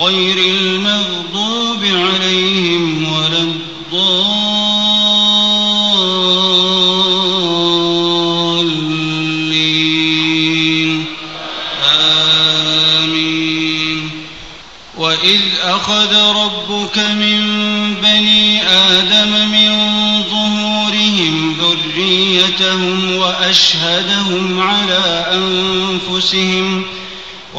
غير المغضوب عليهم ولا الضالين. آمين. وإذ أخذ ربك من بني آدم من ظهورهم ذريتهم وأشهدهم على أنفسهم ۖ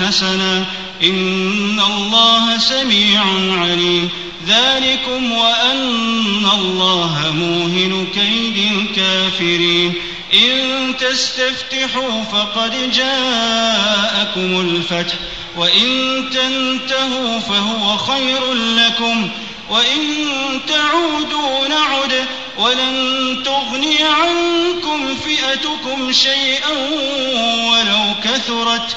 حسنا إن الله سميع عليم. ذلكم وأن الله موهن كيد الكافرين. إن تستفتحوا فقد جاءكم الفتح وإن تنتهوا فهو خير لكم. وإن تعودوا نعد ولن تغني عنكم فئتكم شيئا ولو كثرت.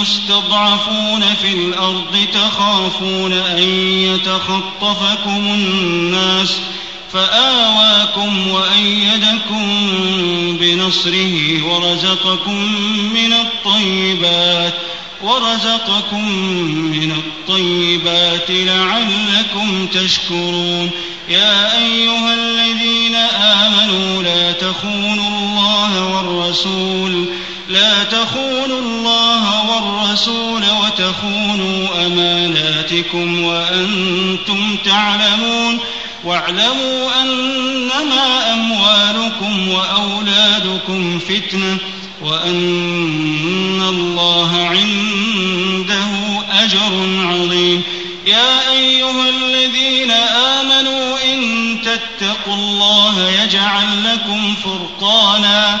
مستضعفون في الأرض تخافون أن يتخطفكم الناس ۖ فآواكم وأيدكم بنصره ورزقكم من الطيبات ورزقكم من الطيبات لعلكم تشكرون يا أيها الذين آمنوا لا تخونوا الله والرسول لا تخونوا الله والرسول وتخونوا أماناتكم وأنتم تعلمون واعلموا أنما أموالكم وأولادكم فتنة وأن الله عنده أجر عظيم. يا أيها الذين آمنوا إن تتقوا الله يجعل لكم فرقانا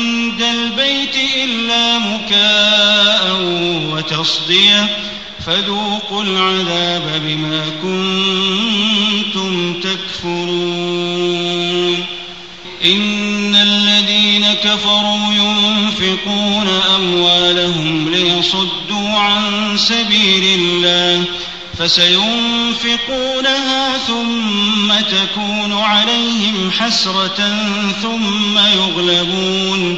إلا مكاء وتصدية فذوقوا العذاب بما كنتم تكفرون. إن الذين كفروا ينفقون أموالهم ليصدوا صدوا عن سبيل الله فسينفقونها ثم تكون عليهم حسرة ثم يغلبون.